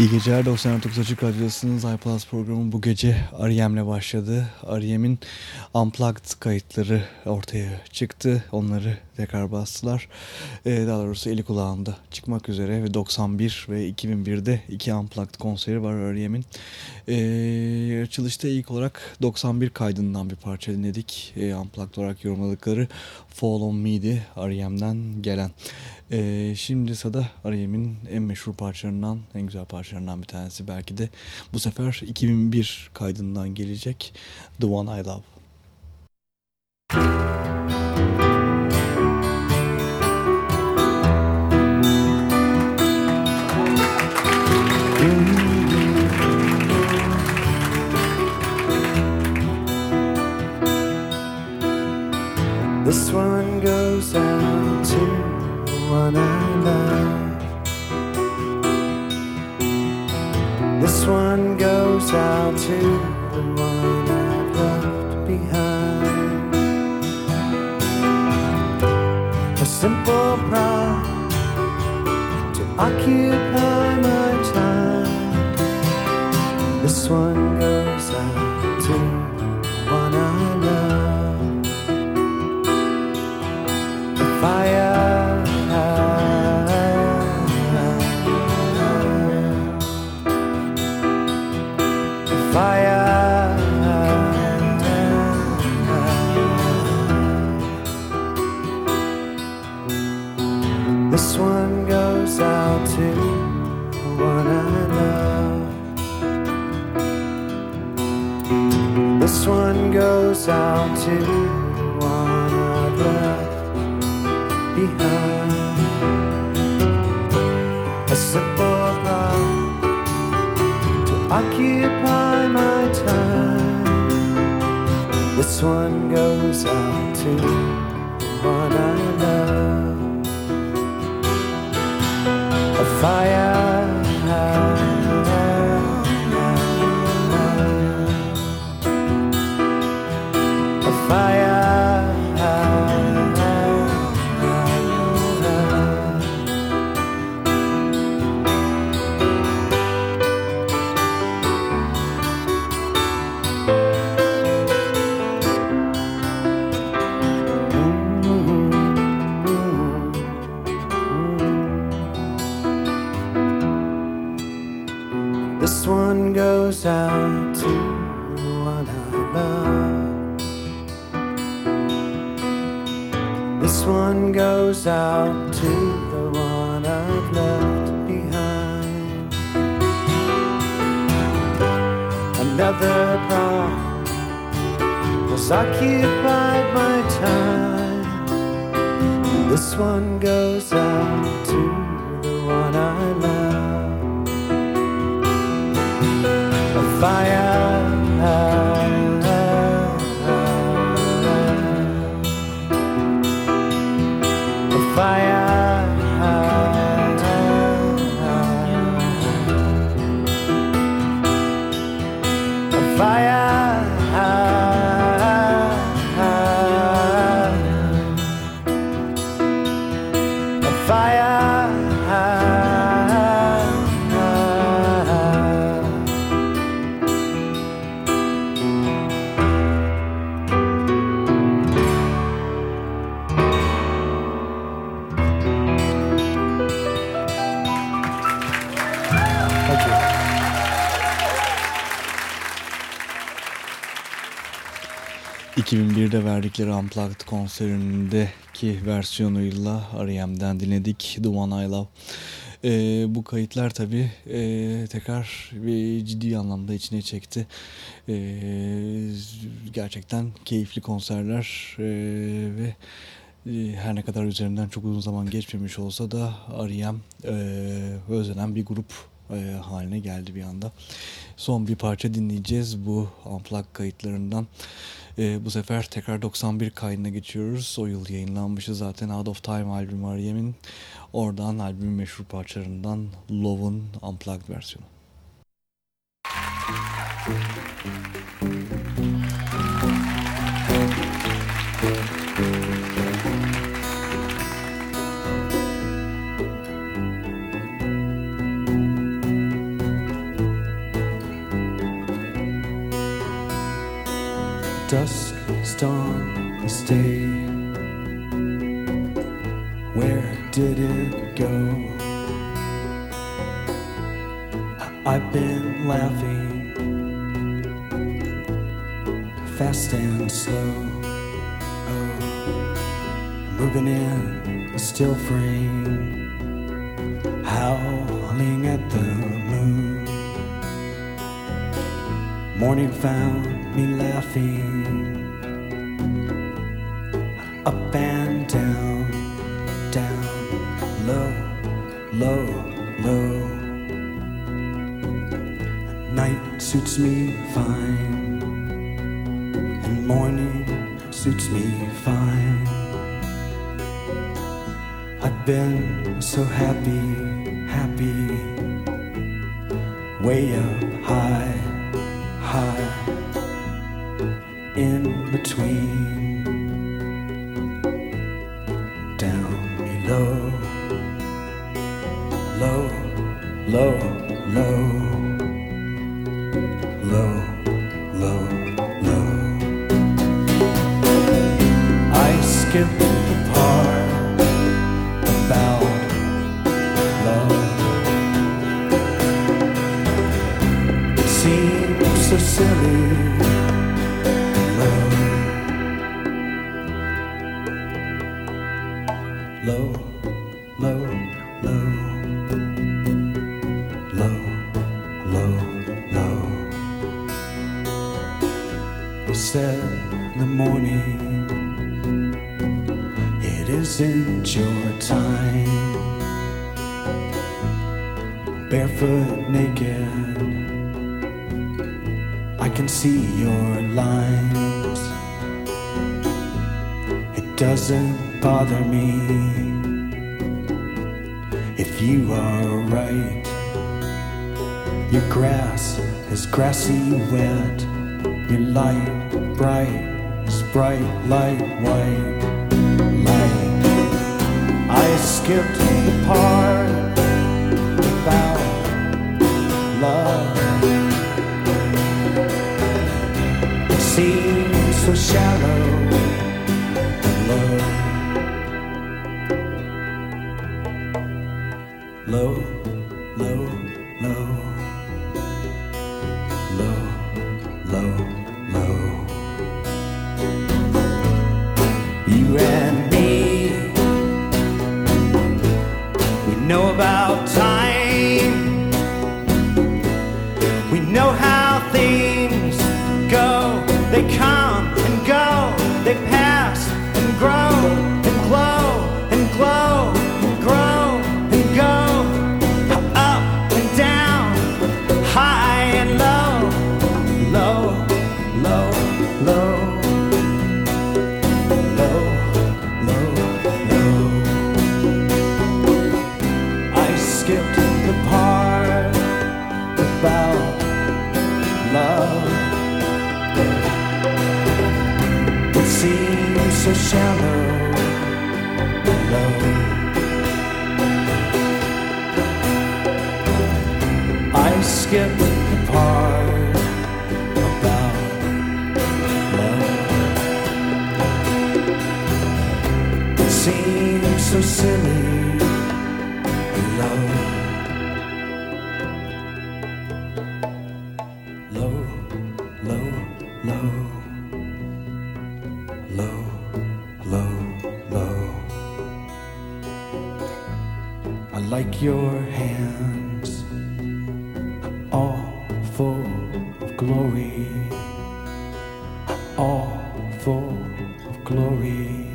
İyi geceler 99 Açık Radyosu'nun iPlus programı bu gece Ariyem'le başladı. Ariyem'in Unplugged kayıtları ortaya çıktı. Onları tekrar bastılar. Ee, daha doğrusu eli kulağında çıkmak üzere ve 91 ve 2001'de iki Unplugged konseri var Ariyem'in. Ee, açılışta ilk olarak 91 kaydından bir parça dinledik. Ee, Unplugged olarak yorumladıkları Fall On Me'di Ariyem'den gelen. Ee, şimdi sırada R.E.M'in en meşhur parçalarından, en güzel parçalarından bir tanesi belki de bu sefer 2001 kaydından gelecek The One I Love. This one goes out to the one I've left behind. A simple pride to occupy my time. This one goes out to one left behind. A simple plot to occupy my time. This one goes out to one love. A fire. Occupied my time. This one goes out to the one I love. A fire. Fire. A fire. ...2001'de verdikleri Unplugged konserindeki versiyonuyla R.E.M'den dinledik The One I Love. Ee, bu kayıtlar tabii e, tekrar bir ciddi anlamda içine çekti. Ee, gerçekten keyifli konserler e, ve e, her ne kadar üzerinden çok uzun zaman geçmemiş olsa da R.E.M. e, özlenen bir grup e, haline geldi bir anda. Son bir parça dinleyeceğiz bu Unplugged kayıtlarından. E, bu sefer tekrar 91 kaydına geçiyoruz. O yıl yayınlanmışı zaten Out of Time albümü Meryem'in. Oradan albümün meşhur parçalarından Love'un Unplugged versiyonu. Dusk dawn stay where did it go? I've been laughing fast and slow. Oh moving in a still frame howling at the moon. Morning found me laughing up and down, down, low, low, low. Night suits me fine, and morning suits me fine. I've been so happy, happy, way up between you are right. Your grass is grassy wet. Your light bright is bright light white light. I skipped the part about love. It seems so shallow low. Like your hands all full of glory, all full of glory.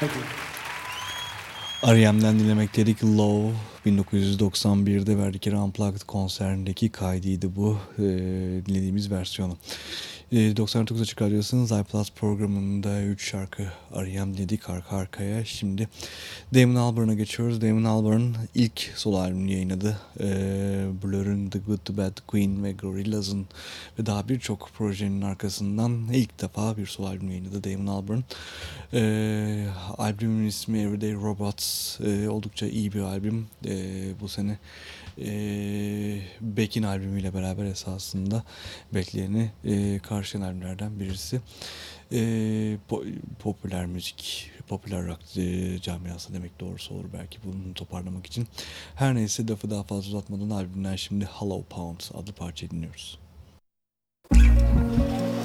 Thank you. R.E.M'den dinlemekteydik Low 1991'de verdikleri Unplugged konserindeki kaydıydı bu e, dinlediğimiz versiyonu. E, 99 Açık Radyosu'nun iPlus programında 3 şarkı R.E.M dedik arka arkaya. Şimdi Damon Albarn'a geçiyoruz. Damon Albarn ilk solo albümünü yayınladı. E, Blur'ın The Good, The Bad, Queen ve Gorillaz'ın ve daha birçok projenin arkasından ilk defa bir solo albüm yayınladı Damon Albarn. E, albümün ismi Everyday Robots. Oldukça iyi bir albüm. Bu sene e, Beck'in albümüyle beraber esasında bekleyeni e, karşılayan albümlerden birisi. E, po- popüler müzik, popüler rock e, camiası demek doğrusu olur belki bunu toparlamak için. Her neyse lafı daha fazla uzatmadan albümden şimdi Hollow Pounds adlı parçayı dinliyoruz. Share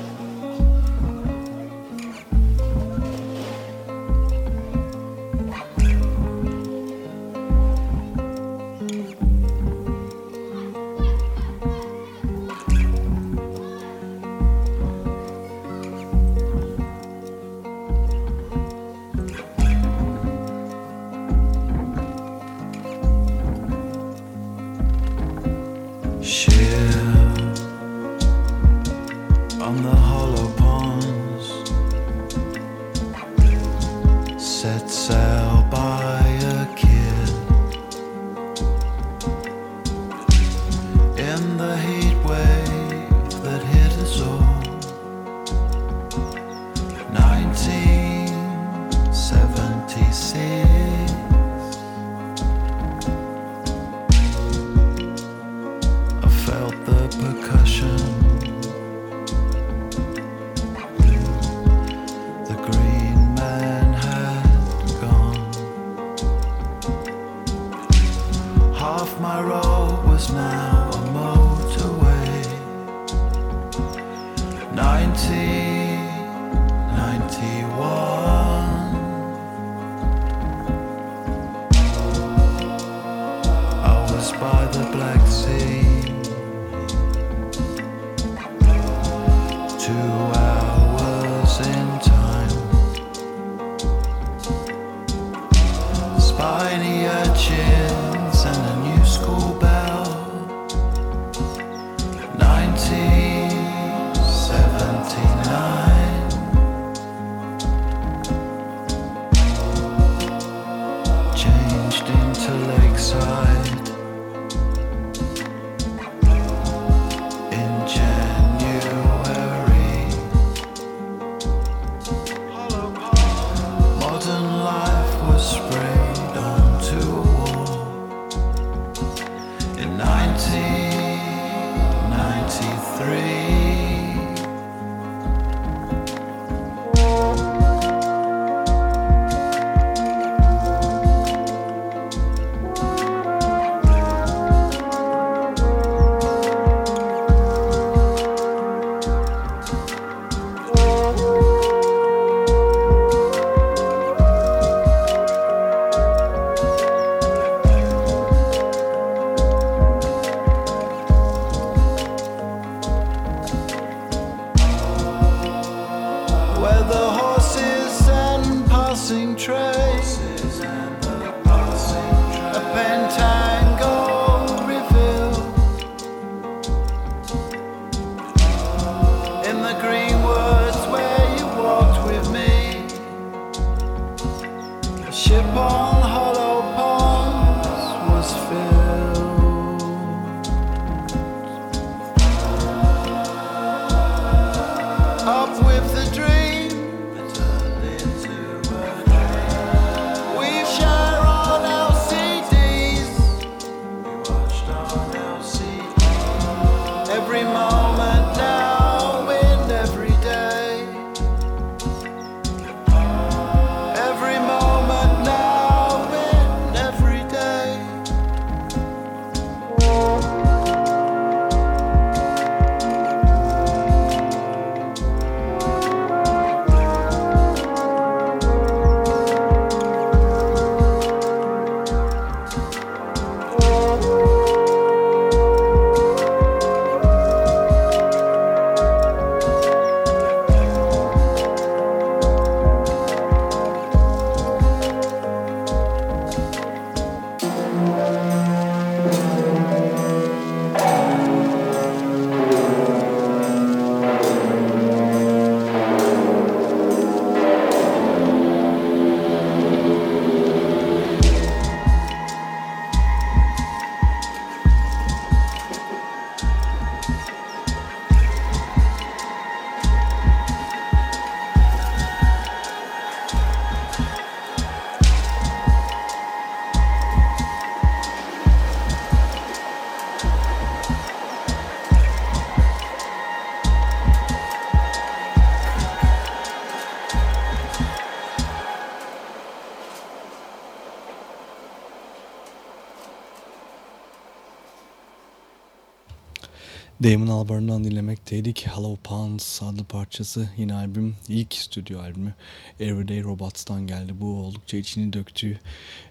Albarn'dan dinlemekteydik. Hollow Ponds adlı parçası yine albüm ilk stüdyo albümü Everyday Robots'tan geldi. Bu oldukça içini döktüğü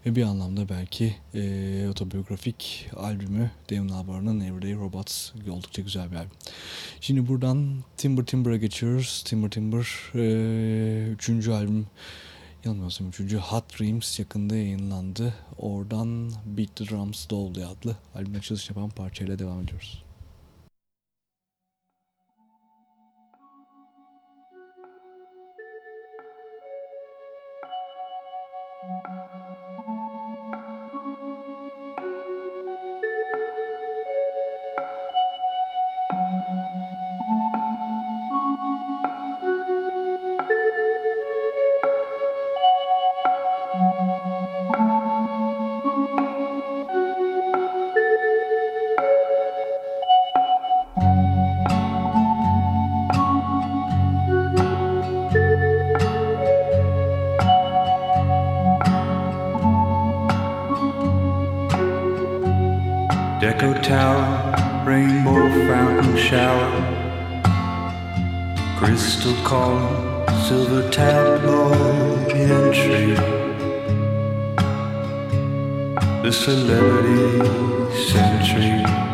ve bir anlamda belki e, otobiyografik albümü Damon Albarn'ın Everyday Robots oldukça güzel bir albüm. Şimdi buradan Timber Timber'a geçiyoruz. Timber Timber e, üçüncü albüm yanılmıyorsam üçüncü Hot Dreams yakında yayınlandı. Oradan Beat the Drums Dolly adlı albüm açılış yapan parçayla devam ediyoruz. Deco shower, crystal column, silver tabloid entry. The celebrity century.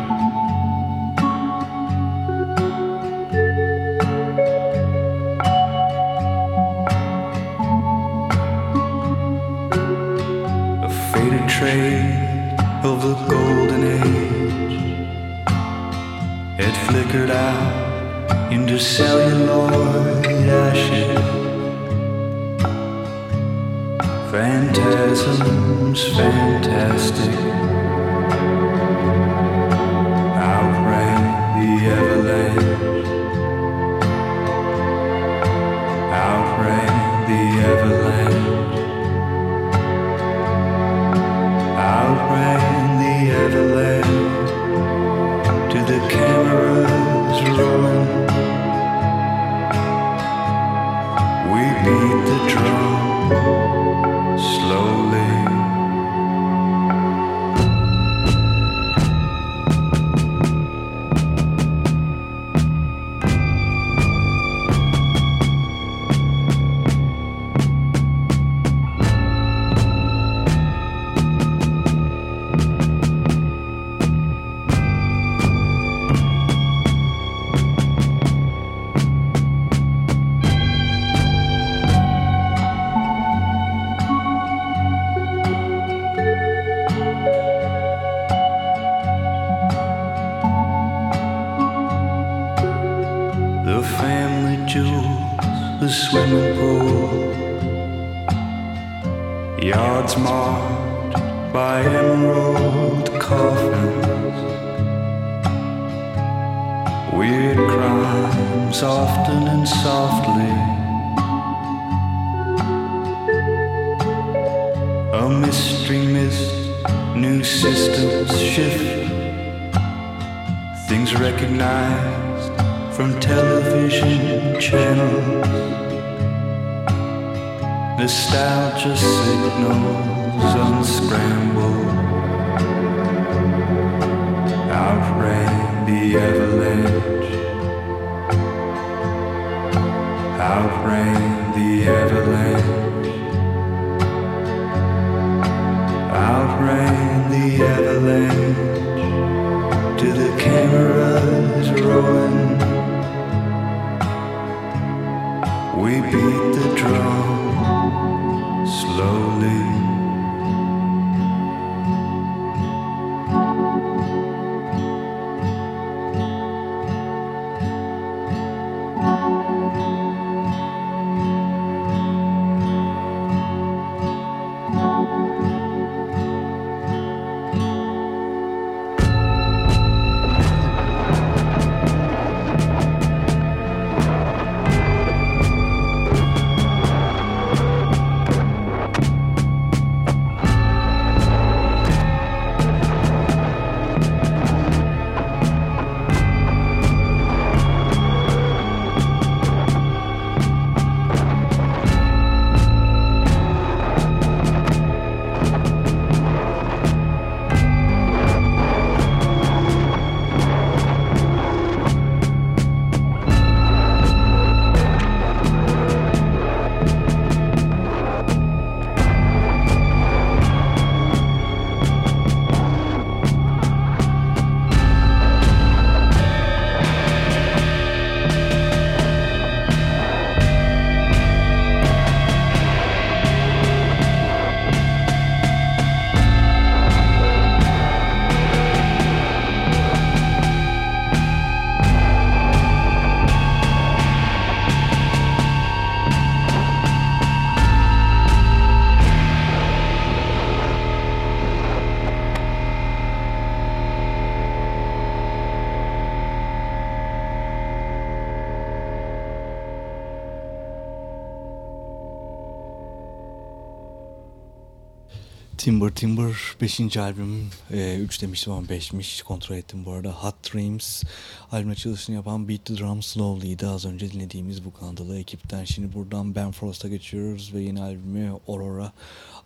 Timber Timber 5. albüm 3 demiştim ama 5'miş kontrol ettim bu arada. Hot Dreams albüm açılışını yapan Beat the Drum Slowly'di. Az önce dinlediğimiz bu Kanadalı ekipten. Şimdi buradan Ben Frost'a geçiyoruz ve yeni albümü Aurora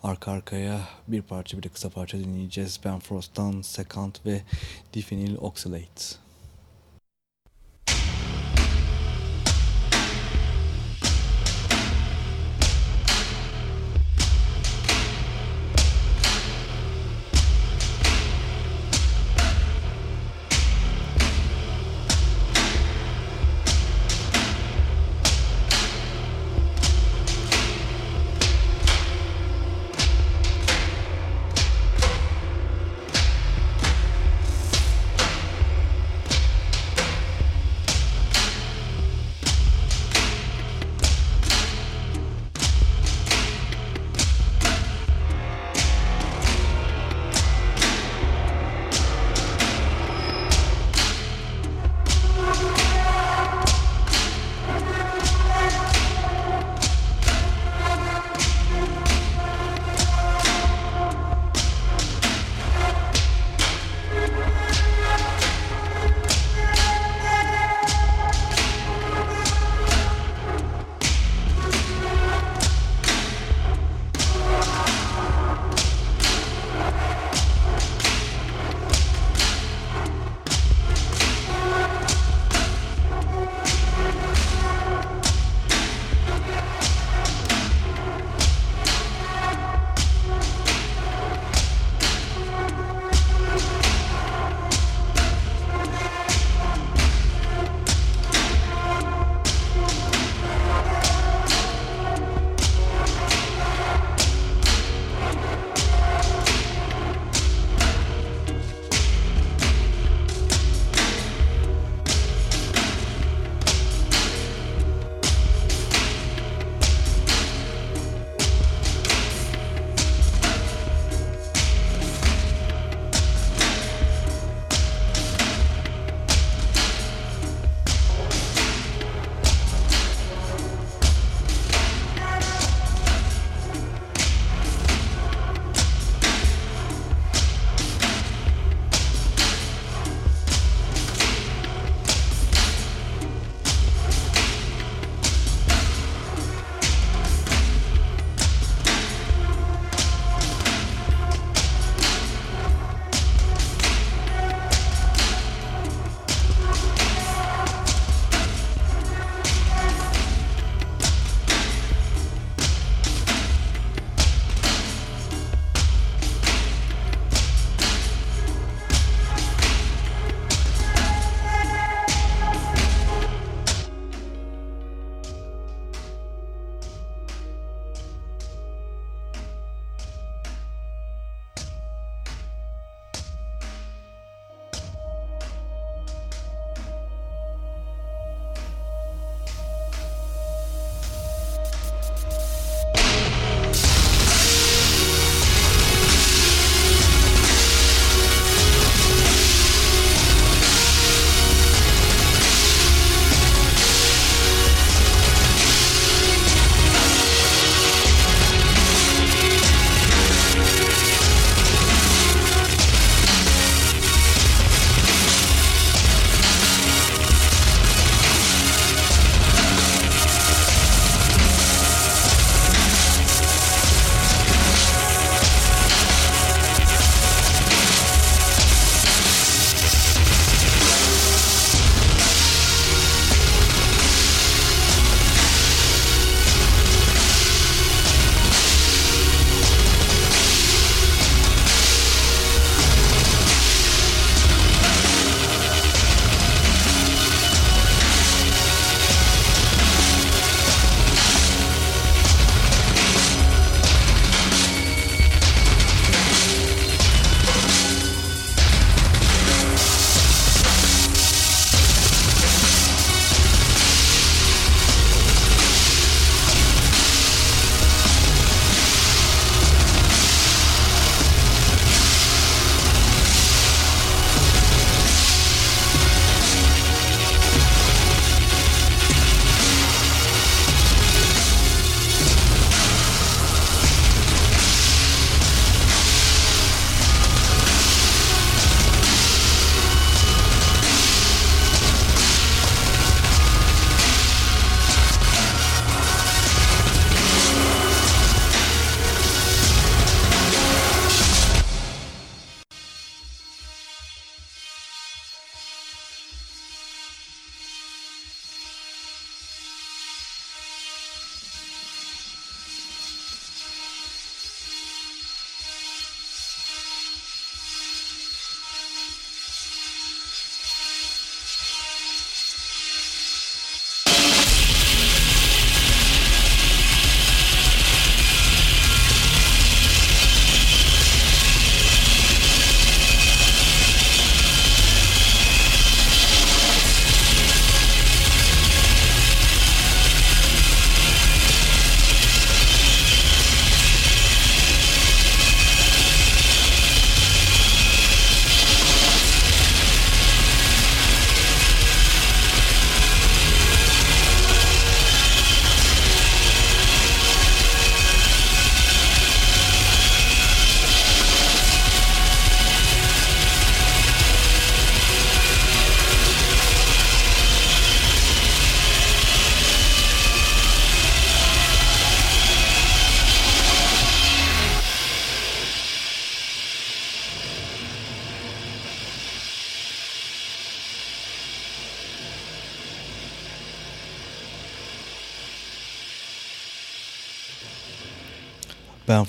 arka arkaya bir parça bir de kısa parça dinleyeceğiz. Ben Frost'tan Second ve Diphenyl Oxalate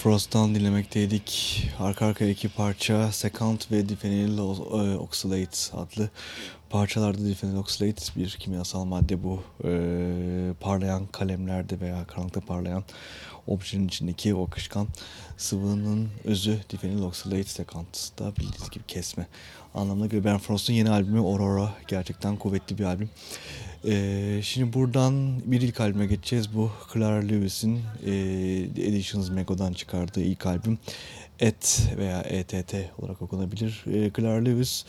Frost'tan dinlemekteydik. Arka arkaya iki parça Second ve Diphenyl e, Oxalate adlı parçalarda Diphenyl Oxalate bir kimyasal madde bu. Ee, parlayan kalemlerde veya karanlıkta parlayan objenin içindeki o akışkan sıvının özü Diphenyl Oxalate Second'da bildiğiniz gibi kesme anlamına göre Ben Frost'un yeni albümü Aurora gerçekten kuvvetli bir albüm. Ee, şimdi buradan bir ilk albüme geçeceğiz. Bu Clara Lewis'in e, Editions Mego'dan çıkardığı ilk albüm. Et veya ETT olarak okunabilir. E, Clara Lewis,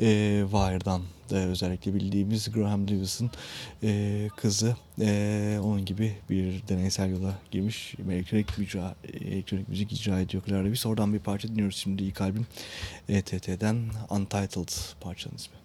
e, Wire'dan da özellikle bildiğimiz Graham Lewis'in e, kızı. E, onun gibi bir deneysel yola girmiş. Elektronik, müca, elektronik müzik icra ediyor Clara Lewis. Oradan bir parça dinliyoruz şimdi ilk albüm. ETT'den Untitled parçanın ismi.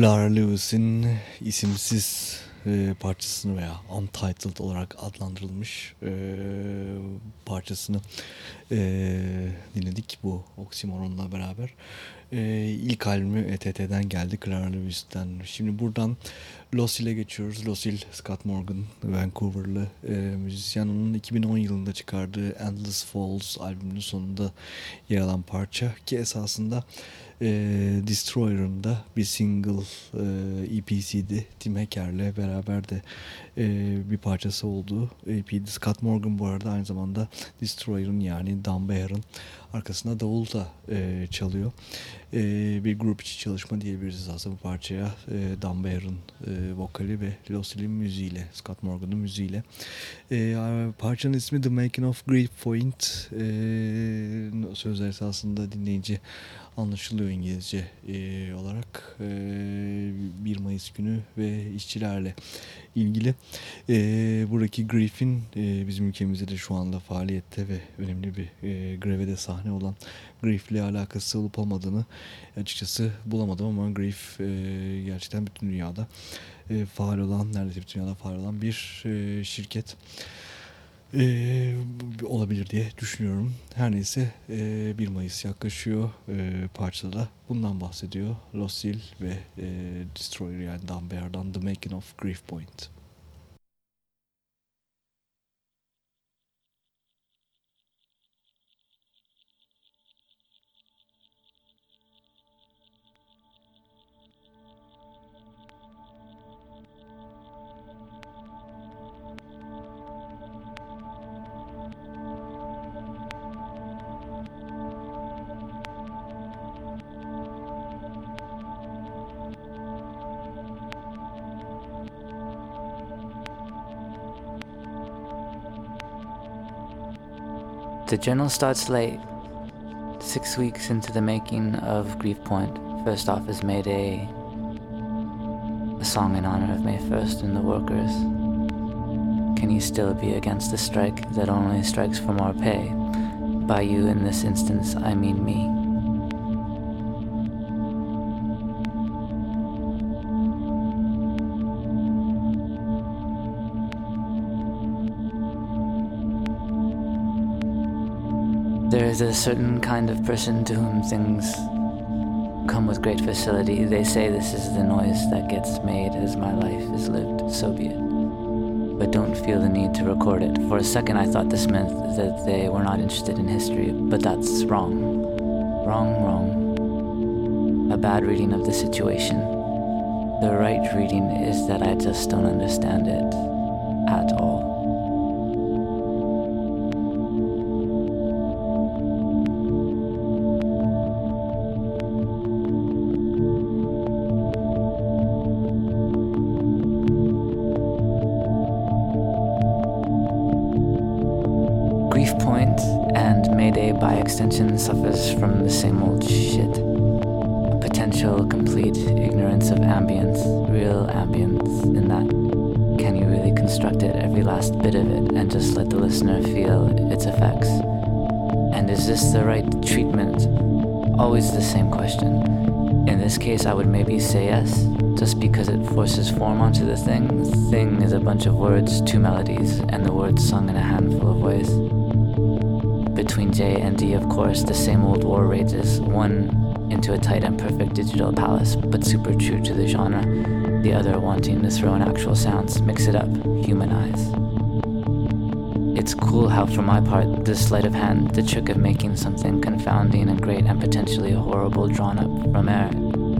Clara Lewis'in isimsiz e, parçasını veya Untitled olarak adlandırılmış e, parçasını e, dinledik bu oksimoronla beraber. E, ilk albümü ETT'den geldi Clara Lewis'ten. Şimdi buradan Losil'e geçiyoruz. Losil, Scott Morgan, Vancouver'lı e, müzisyen. Onun 2010 yılında çıkardığı Endless Falls albümünün sonunda yer alan parça ki esasında Destroyer'ın da bir single e, EP'siydi. Tim Hacker'le beraber de e, bir parçası olduğu EP'di. Scott Morgan bu arada aynı zamanda Destroyer'ın yani Dan Bear'ın arkasında davul da e, çalıyor. E, bir grup içi çalışma diyebiliriz aslında bu parçaya. E, Dan Bear'ın e, vokali ve Losil'in müziğiyle, Scott Morgan'ın müziğiyle. E, parçanın ismi The Making of Grief Point. E, sözler esasında dinleyici anlaşılıyor İngilizce e, olarak e, 1 Mayıs günü ve işçilerle ilgili. E, buradaki Grief'in e, bizim ülkemizde de şu anda faaliyette ve önemli bir e, greve sahne olan Grief'le alakası olup olmadığını açıkçası bulamadım ama Grief e, gerçekten bütün dünyada e, faal olan, neredeyse bütün dünyada faal olan bir e, şirket e, olabilir diye düşünüyorum. Her neyse e, 1 Mayıs yaklaşıyor e, parçada bundan bahsediyor. Losil ve e, Destroyer yani Bear'dan The Making of Grief Point. Journal starts late, six weeks into the making of Grief First off is made a, a song in honor of May 1st and the workers. Can you still be against a strike that only strikes for more pay? By you in this instance, I mean me. Is a certain kind of person to whom things come with great facility. They say this is the noise that gets made as my life is lived, so be it. But don't feel the need to record it. For a second, I thought this meant that they were not interested in history, but that's wrong. Wrong, wrong. A bad reading of the situation. The right reading is that I just don't understand it form onto the thing. Thing is a bunch of words, two melodies, and the words sung in a handful of ways between J and D, of course, the same old war rages, one into a tight and perfect digital palace, but super true to the genre, the other wanting to throw in actual sounds, mix it up, humanize. It's cool how, for my part, the sleight of hand, the trick of making something confounding and great and potentially horrible drawn up from air,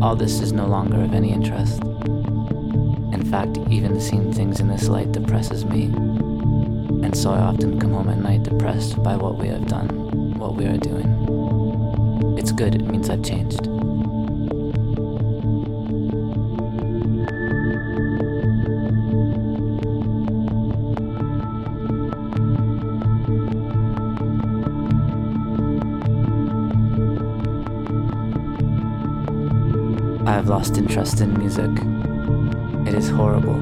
all this is no longer of any interest. In fact, even seeing things in this light depresses me and so I often come home at night depressed by what we have done, what we are doing. It's good, it means I've changed. I have lost interest in music. It is horrible.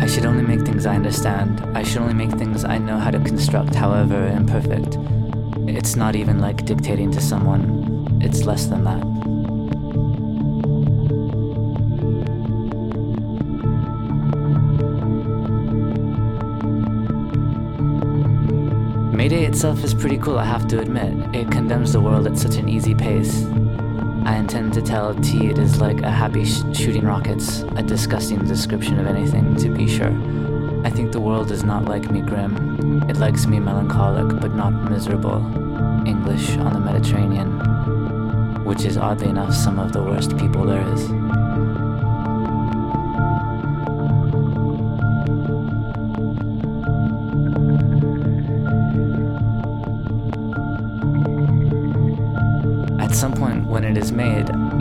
I should only make things I understand. I should only make things I know how to construct, however imperfect. It's not even like dictating to someone, it's less than that. Itself is pretty cool, I have to admit. It condemns the world at such an easy pace. I intend to tell T it is like a happy sh- shooting rockets, a disgusting description of anything, to be sure. I think the world does not like me grim. It likes me melancholic, but not miserable. English on the Mediterranean, which is oddly enough some of the worst people there is.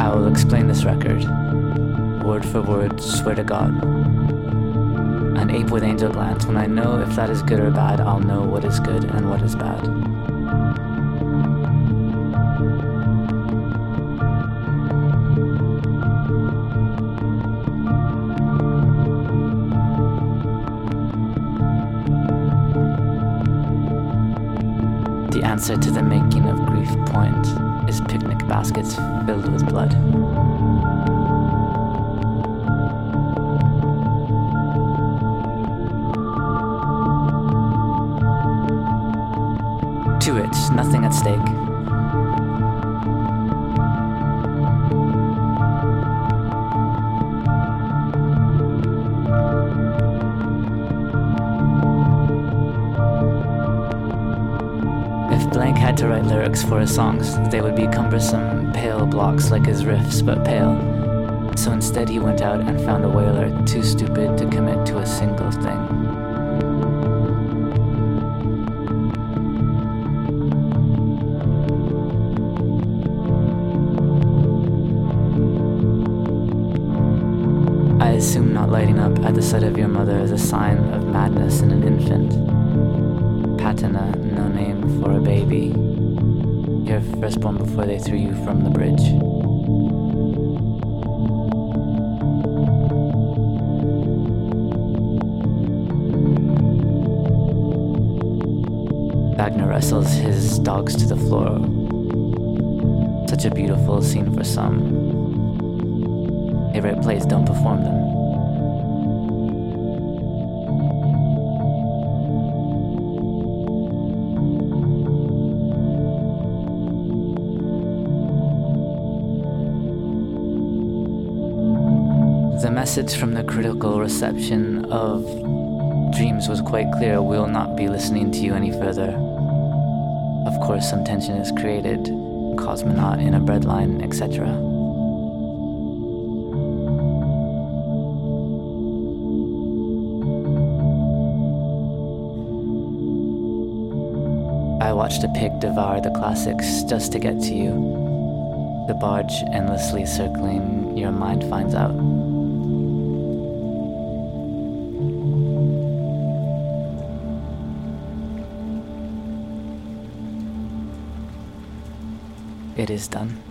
I will explain this record, word for word, swear to God. An ape with angel glands. When I know if that is good or bad, I'll know what is good and what is bad. The answer to the making of Grief Point is picnic baskets filled with blood. To it, nothing at stake. For his songs, they would be cumbersome, pale blocks like his riffs, but pale. So instead, he went out and found a whaler too stupid to commit to a single thing. I assume not lighting up at the sight of your mother is a sign of madness in an infant. Patina, no name for a baby. Your firstborn before they threw you from the bridge. Wagner wrestles his dogs to the floor. Such a beautiful scene for some. Favorite plays don't perform them. Message from the critical reception of Dreams was quite clear. We'll not be listening to you any further. Of course, some tension is created, cosmonaut in a breadline, etc. I watched a pig devour the classics just to get to you. The barge endlessly circling, your mind finds out. It is done.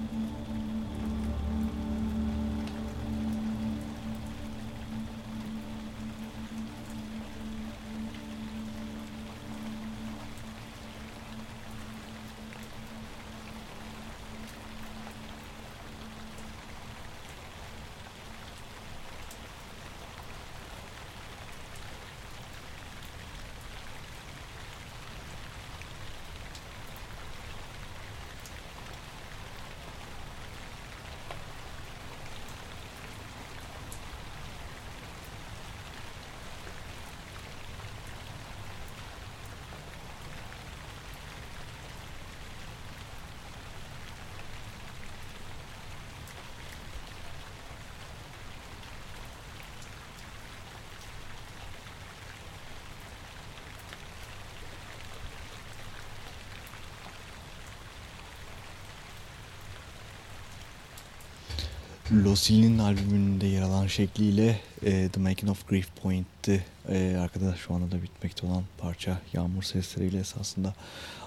Lucille'nin albümünde yer alan şekliyle e, The Making of Grief Point'ti. E, arkada şu anda da bitmekte olan parça yağmur sesleriyle esasında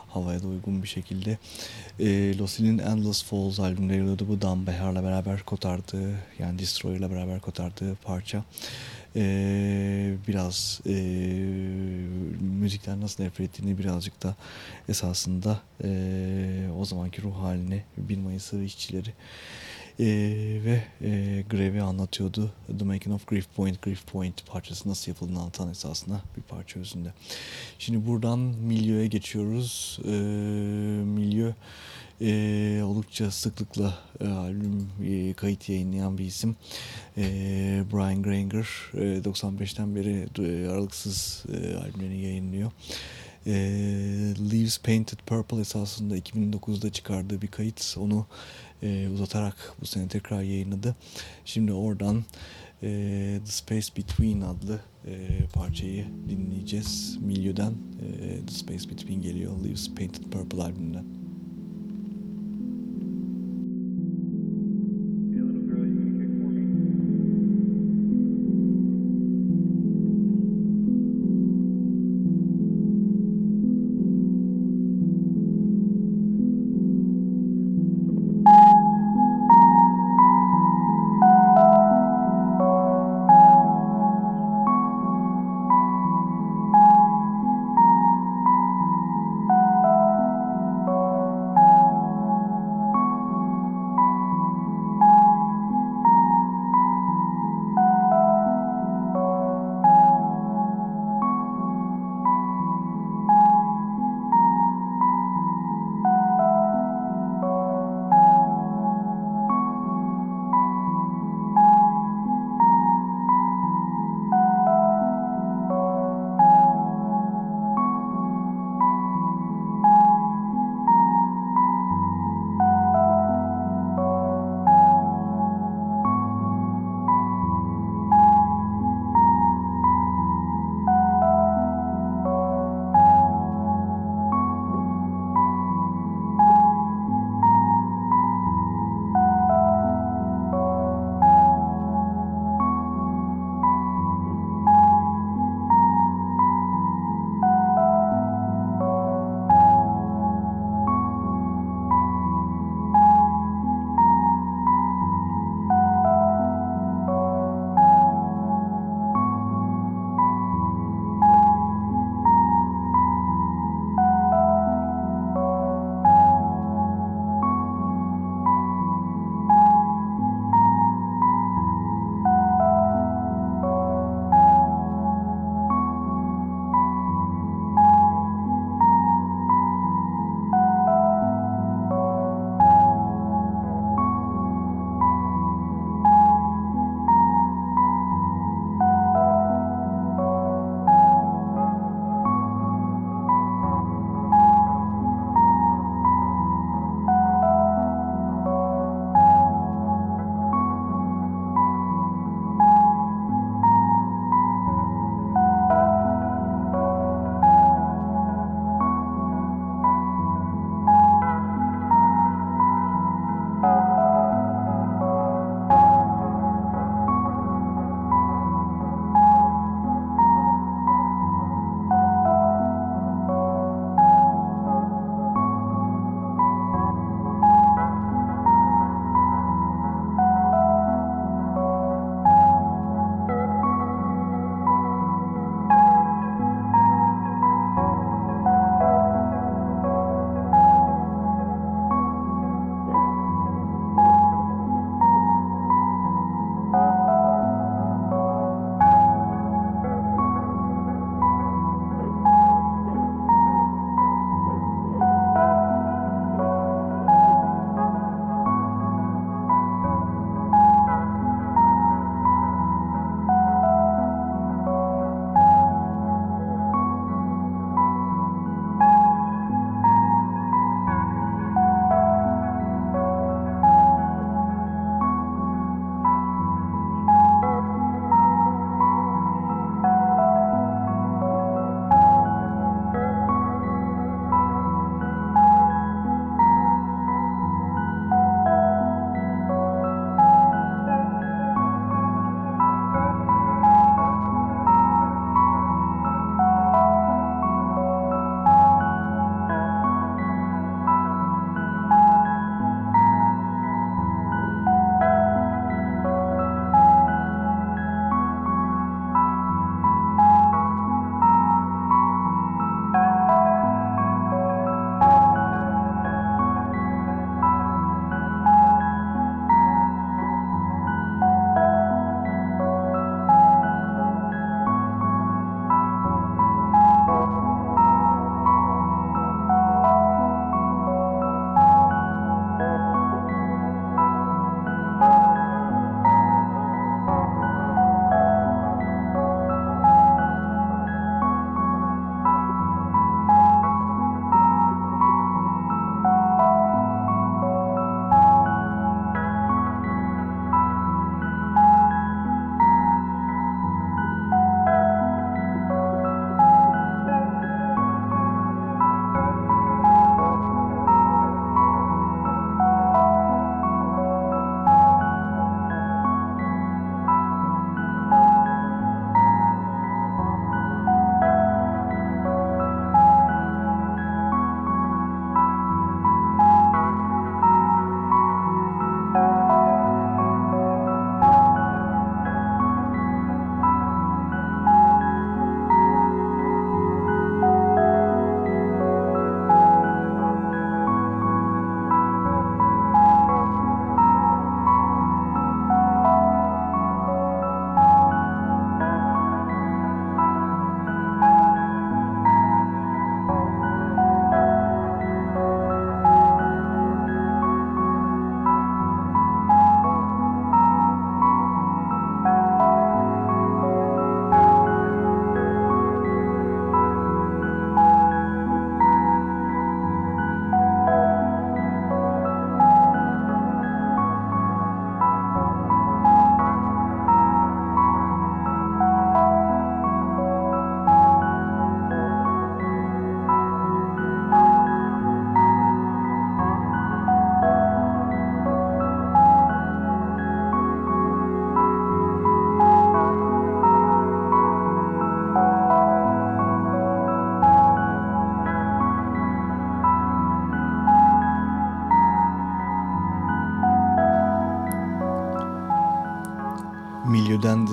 havaya da uygun bir şekilde. E, Lucille'nin Endless Falls albümünde yer alıyordu. Bu Dan Behar'la beraber kotardığı yani Destroyer'la beraber kotardığı parça. e, biraz e, müzikten nasıl nefret ettiğini birazcık da esasında e, o zamanki ruh halini 1 Mayıs'ı işçileri e, ve e, grevi anlatıyordu. The Making of Grief Point, Grief Point parçası nasıl yapıldığını anlatan esasında bir parça özünde. Şimdi buradan Milyo'ya geçiyoruz. E, Milyo e, oldukça sıklıkla e, albüm e, kayıt yayınlayan bir isim. E, Brian Granger e, 95'ten beri e, aralıksız e, albümlerini yayınlıyor. E, Leaves Painted Purple esasında 2009'da çıkardığı bir kayıt. Onu e, uzatarak bu sene tekrar yayınladı. Şimdi oradan e, The Space Between adlı e, parçayı dinleyeceğiz. Milyo'dan e, The Space Between geliyor. Leaves Painted Purple albümünden.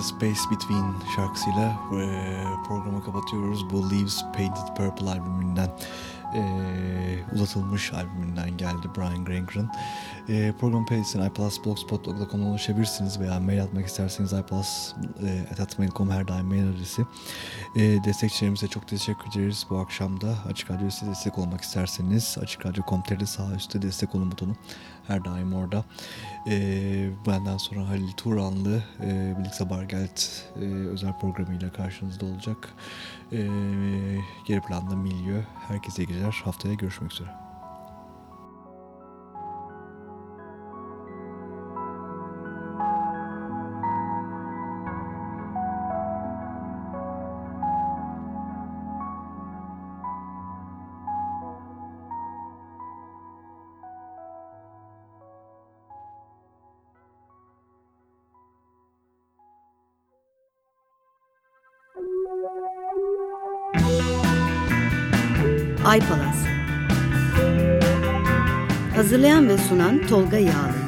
The Space Between şarkısıyla e, programı kapatıyoruz. Bu Leaves Painted Purple albümünden e, uzatılmış albümünden geldi Brian Granger'ın. E, program playlistine iPlusBlogspot.com'a ulaşabilirsiniz veya mail atmak isterseniz iPlus.atmail.com her daim mail adresi. E, destekçilerimize çok teşekkür ederiz. Bu akşam da Açık Radyo'ya destek olmak isterseniz Açık Radyo.com.tr'de sağ üstte destek olun butonu her daim orada. E, benden sonra Halil Turanlı e, Birlikte Bargelt e, özel programıyla karşınızda olacak. E, geri planda Milyo. Herkese iyi geceler. Haftaya görüşmek üzere. Tolga Yağlı